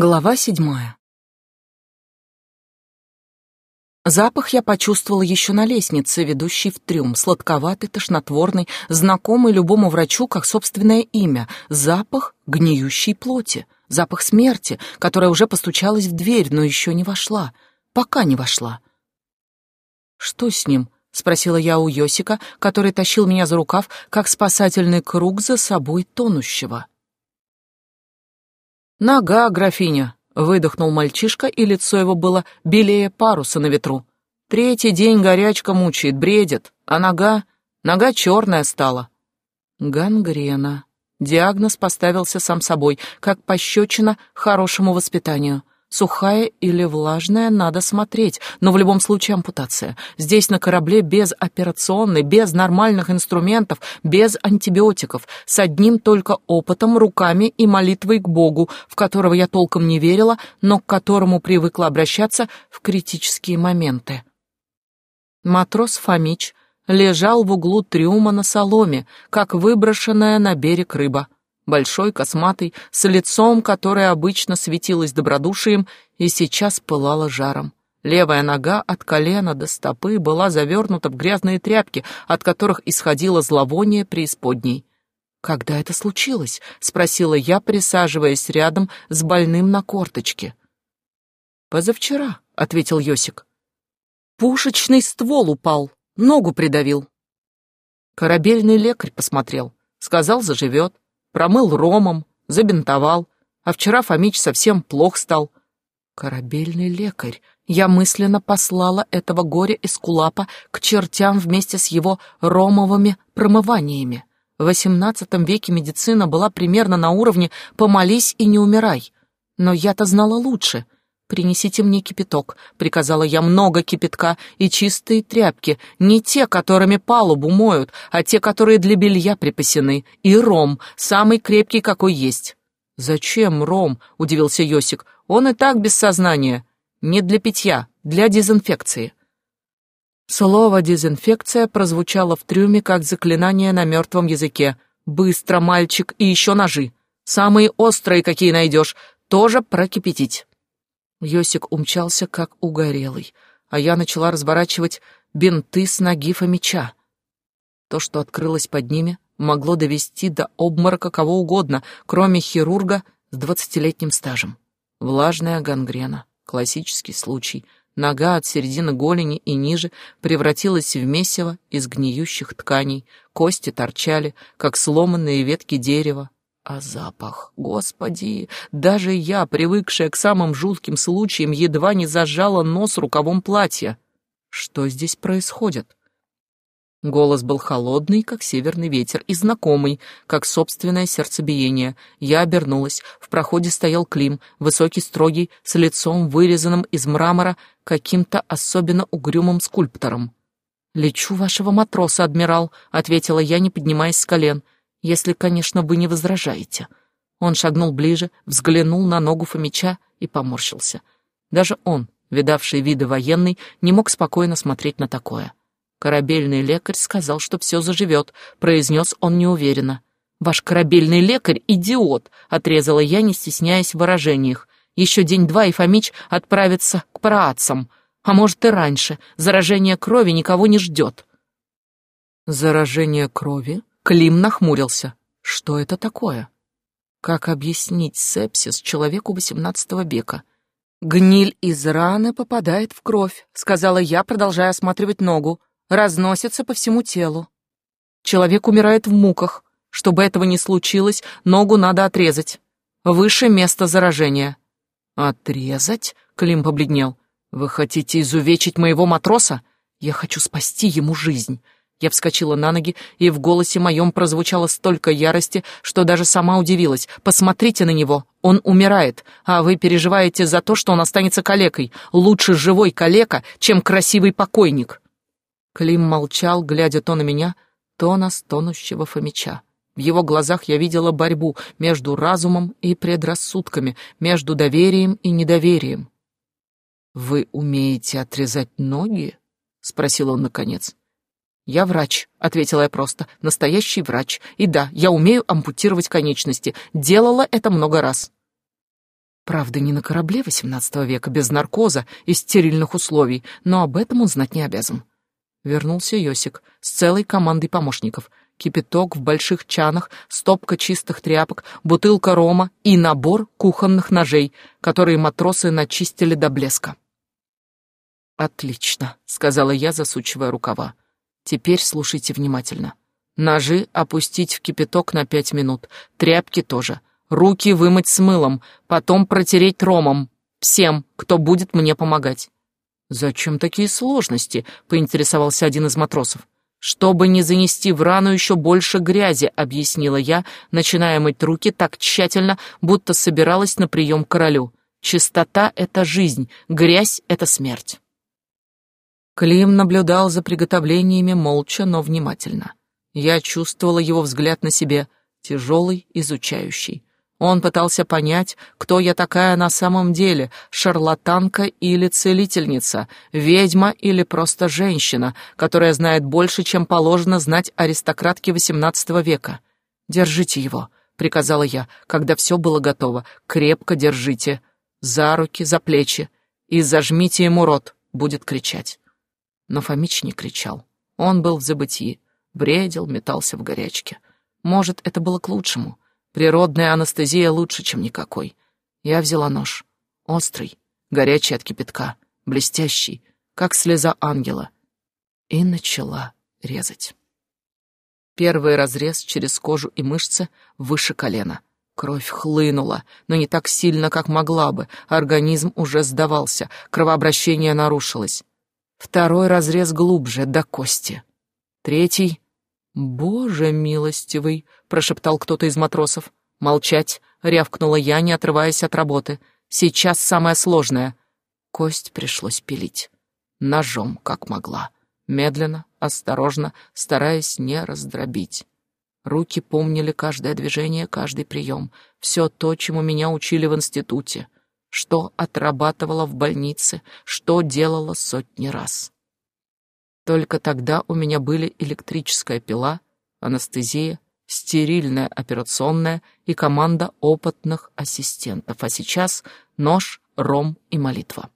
Глава седьмая. Запах я почувствовала еще на лестнице, ведущей в трюм, сладковатый, тошнотворный, знакомый любому врачу как собственное имя, запах гниющей плоти, запах смерти, которая уже постучалась в дверь, но еще не вошла, пока не вошла. «Что с ним?» — спросила я у Йосика, который тащил меня за рукав, как спасательный круг за собой тонущего. «Нога, графиня!» — выдохнул мальчишка, и лицо его было белее паруса на ветру. «Третий день горячка мучает, бредит, а нога... нога черная стала». «Гангрена». Диагноз поставился сам собой, как пощечина хорошему воспитанию. Сухая или влажная, надо смотреть, но в любом случае ампутация. Здесь на корабле без операционной, без нормальных инструментов, без антибиотиков, с одним только опытом, руками и молитвой к Богу, в которого я толком не верила, но к которому привыкла обращаться в критические моменты. Матрос Фомич лежал в углу трюма на соломе, как выброшенная на берег рыба большой, косматый, с лицом, которое обычно светилось добродушием и сейчас пылало жаром. Левая нога от колена до стопы была завернута в грязные тряпки, от которых исходило зловоние преисподней. «Когда это случилось?» — спросила я, присаживаясь рядом с больным на корточке. «Позавчера», — ответил Йосик. «Пушечный ствол упал, ногу придавил». Корабельный лекарь посмотрел, сказал, заживет промыл ромом, забинтовал, а вчера Фомич совсем плох стал. Корабельный лекарь. Я мысленно послала этого горя-эскулапа к чертям вместе с его ромовыми промываниями. В XVIII веке медицина была примерно на уровне «помолись и не умирай». Но я-то знала лучше — «Принесите мне кипяток», — приказала я много кипятка и чистые тряпки, не те, которыми палубу моют, а те, которые для белья припасены, и ром, самый крепкий, какой есть. «Зачем ром?» — удивился Йосик. «Он и так без сознания. Не для питья, для дезинфекции». Слово «дезинфекция» прозвучало в трюме как заклинание на мертвом языке. «Быстро, мальчик, и еще ножи. Самые острые, какие найдешь, тоже прокипятить». Йосик умчался, как угорелый, а я начала разворачивать бинты с ноги Фомича. То, что открылось под ними, могло довести до обморока кого угодно, кроме хирурга с двадцатилетним стажем. Влажная гангрена, классический случай. Нога от середины голени и ниже превратилась в месиво из гниющих тканей, кости торчали, как сломанные ветки дерева, а запах, господи, даже я, привыкшая к самым жутким случаям, едва не зажала нос рукавом платья. Что здесь происходит? Голос был холодный, как северный ветер, и знакомый, как собственное сердцебиение. Я обернулась. В проходе стоял Клим, высокий, строгий, с лицом, вырезанным из мрамора, каким-то особенно угрюмым скульптором. «Лечу вашего матроса, адмирал», — ответила я, не поднимаясь с колен если, конечно, вы не возражаете». Он шагнул ближе, взглянул на ногу Фомича и поморщился. Даже он, видавший виды военный, не мог спокойно смотреть на такое. Корабельный лекарь сказал, что все заживет, произнес он неуверенно. «Ваш корабельный лекарь — идиот!» — отрезала я, не стесняясь в выражениях. «Еще день-два, и Фомич отправится к праотцам. А может, и раньше. Заражение крови никого не ждет». «Заражение крови?» Клим нахмурился. Что это такое? Как объяснить сепсис человеку XVIII века? Гниль из раны попадает в кровь, сказала я, продолжая осматривать ногу. Разносится по всему телу. Человек умирает в муках. Чтобы этого не случилось, ногу надо отрезать. Выше места заражения. Отрезать? Клим побледнел. Вы хотите изувечить моего матроса? Я хочу спасти ему жизнь. Я вскочила на ноги, и в голосе моем прозвучало столько ярости, что даже сама удивилась. «Посмотрите на него! Он умирает, а вы переживаете за то, что он останется калекой. Лучше живой калека, чем красивый покойник!» Клим молчал, глядя то на меня, то на стонущего Фомича. В его глазах я видела борьбу между разумом и предрассудками, между доверием и недоверием. «Вы умеете отрезать ноги?» — спросил он наконец. «Я врач», — ответила я просто, — «настоящий врач. И да, я умею ампутировать конечности. Делала это много раз». Правда, не на корабле XVIII века, без наркоза и стерильных условий, но об этом он знать не обязан. Вернулся Йосик с целой командой помощников. Кипяток в больших чанах, стопка чистых тряпок, бутылка рома и набор кухонных ножей, которые матросы начистили до блеска. «Отлично», — сказала я, засучивая рукава. «Теперь слушайте внимательно. Ножи опустить в кипяток на пять минут, тряпки тоже. Руки вымыть с мылом, потом протереть ромом. Всем, кто будет мне помогать». «Зачем такие сложности?» — поинтересовался один из матросов. «Чтобы не занести в рану еще больше грязи», — объяснила я, начиная мыть руки так тщательно, будто собиралась на прием к королю. «Чистота — это жизнь, грязь — это смерть». Клим наблюдал за приготовлениями молча, но внимательно. Я чувствовала его взгляд на себе, тяжелый, изучающий. Он пытался понять, кто я такая на самом деле, шарлатанка или целительница, ведьма или просто женщина, которая знает больше, чем положено знать аристократке XVIII века. «Держите его», — приказала я, когда все было готово. «Крепко держите. За руки, за плечи. И зажмите ему рот», — будет кричать. Но Фомич не кричал. Он был в забытии, бредил, метался в горячке. Может, это было к лучшему. Природная анестезия лучше, чем никакой. Я взяла нож. Острый, горячий от кипятка, блестящий, как слеза ангела. И начала резать. Первый разрез через кожу и мышцы выше колена. Кровь хлынула, но не так сильно, как могла бы. Организм уже сдавался, кровообращение нарушилось. Второй разрез глубже, до кости. Третий... «Боже милостивый!» — прошептал кто-то из матросов. «Молчать!» — рявкнула я, не отрываясь от работы. «Сейчас самое сложное». Кость пришлось пилить. Ножом, как могла. Медленно, осторожно, стараясь не раздробить. Руки помнили каждое движение, каждый прием. Все то, чему меня учили в институте что отрабатывала в больнице, что делала сотни раз. Только тогда у меня были электрическая пила, анестезия, стерильная операционная и команда опытных ассистентов, а сейчас нож, ром и молитва.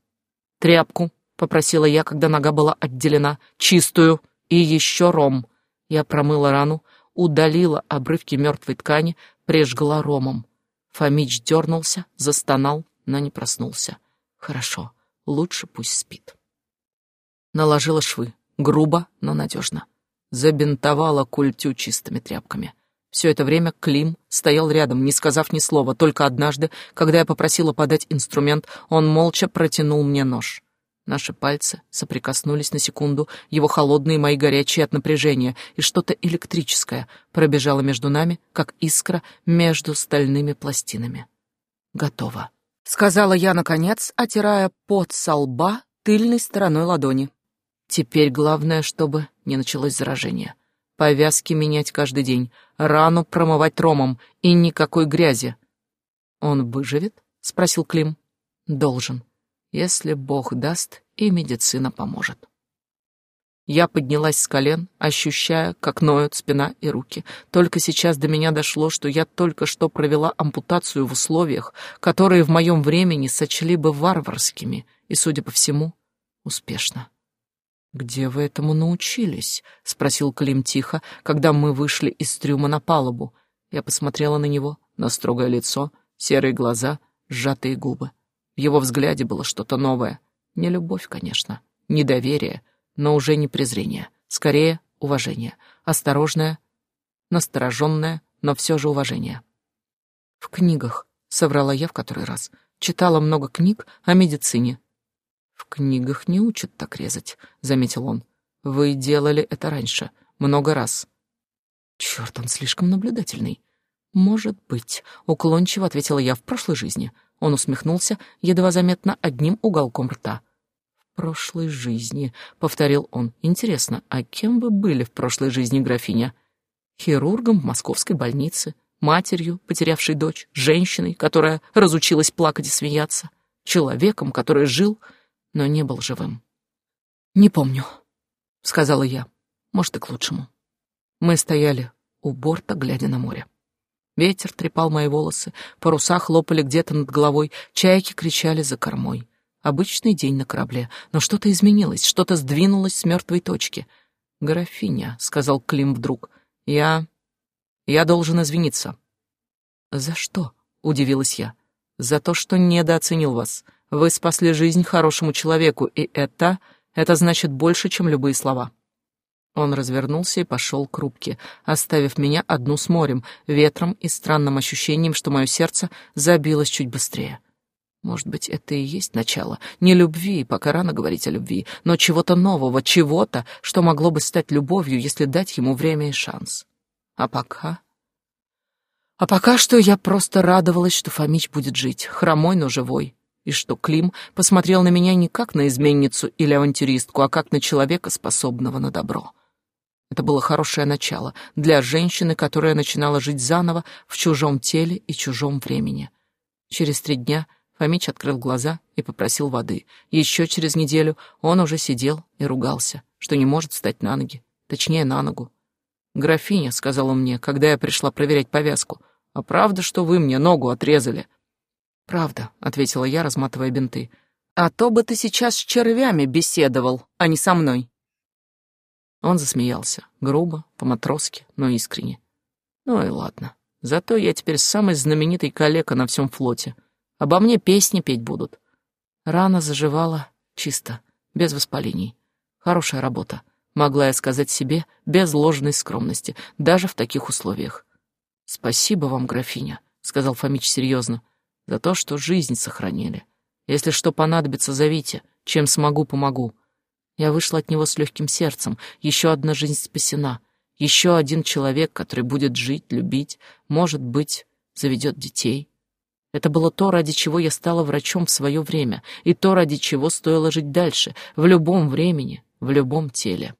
«Тряпку», — попросила я, когда нога была отделена, «чистую и еще ром». Я промыла рану, удалила обрывки мертвой ткани, прижгла ромом. Фомич дернулся, застонал, но не проснулся. Хорошо, лучше пусть спит. Наложила швы, грубо, но надежно. Забинтовала культю чистыми тряпками. Все это время Клим стоял рядом, не сказав ни слова, только однажды, когда я попросила подать инструмент, он молча протянул мне нож. Наши пальцы соприкоснулись на секунду, его холодные, мои горячие от напряжения, и что-то электрическое пробежало между нами, как искра между стальными пластинами. Готово. — сказала я, наконец, отирая пот со лба тыльной стороной ладони. Теперь главное, чтобы не началось заражение. Повязки менять каждый день, рану промывать ромом и никакой грязи. «Он выживет?» — спросил Клим. «Должен, если Бог даст и медицина поможет». Я поднялась с колен, ощущая, как ноют спина и руки. Только сейчас до меня дошло, что я только что провела ампутацию в условиях, которые в моем времени сочли бы варварскими, и, судя по всему, успешно. «Где вы этому научились?» — спросил Клим тихо, когда мы вышли из трюма на палубу. Я посмотрела на него, на строгое лицо, серые глаза, сжатые губы. В его взгляде было что-то новое. Не любовь, конечно, не доверие — но уже не презрение, скорее уважение, осторожное, настороженное, но все же уважение. В книгах, соврала я в который раз, читала много книг о медицине. В книгах не учат так резать, заметил он. Вы делали это раньше, много раз. Черт, он слишком наблюдательный. Может быть, уклончиво ответила я в прошлой жизни. Он усмехнулся, едва заметно одним уголком рта прошлой жизни», — повторил он. «Интересно, а кем вы были в прошлой жизни, графиня? Хирургом в московской больнице, матерью, потерявшей дочь, женщиной, которая разучилась плакать и смеяться, человеком, который жил, но не был живым?» «Не помню», — сказала я. «Может, и к лучшему». Мы стояли у борта, глядя на море. Ветер трепал мои волосы, паруса хлопали где-то над головой, чайки кричали за кормой. Обычный день на корабле, но что-то изменилось, что-то сдвинулось с мертвой точки. «Графиня», — сказал Клим вдруг, — «я... я должен извиниться». «За что?» — удивилась я. «За то, что недооценил вас. Вы спасли жизнь хорошему человеку, и это... это значит больше, чем любые слова». Он развернулся и пошел к рубке, оставив меня одну с морем, ветром и странным ощущением, что мое сердце забилось чуть быстрее. Может быть, это и есть начало. Не любви, пока рано говорить о любви, но чего-то нового, чего-то, что могло бы стать любовью, если дать ему время и шанс. А пока... А пока что я просто радовалась, что Фомич будет жить, хромой, но живой, и что Клим посмотрел на меня не как на изменницу или авантюристку, а как на человека, способного на добро. Это было хорошее начало для женщины, которая начинала жить заново в чужом теле и чужом времени. Через три дня Фомич открыл глаза и попросил воды. Еще через неделю он уже сидел и ругался, что не может встать на ноги, точнее, на ногу. «Графиня», — сказал он мне, когда я пришла проверять повязку, — «а правда, что вы мне ногу отрезали?» «Правда», — ответила я, разматывая бинты. «А то бы ты сейчас с червями беседовал, а не со мной». Он засмеялся, грубо, по-матросски, но искренне. Ну и ладно. Зато я теперь самый знаменитый коллега на всем флоте. Обо мне песни петь будут. Рана заживала чисто, без воспалений. Хорошая работа, могла я сказать себе, без ложной скромности, даже в таких условиях. «Спасибо вам, графиня», — сказал Фомич серьезно, — «за то, что жизнь сохранили. Если что понадобится, зовите, чем смогу, помогу. Я вышла от него с легким сердцем. Еще одна жизнь спасена. Еще один человек, который будет жить, любить, может быть, заведет детей. Это было то, ради чего я стала врачом в свое время, и то, ради чего стоило жить дальше, в любом времени, в любом теле.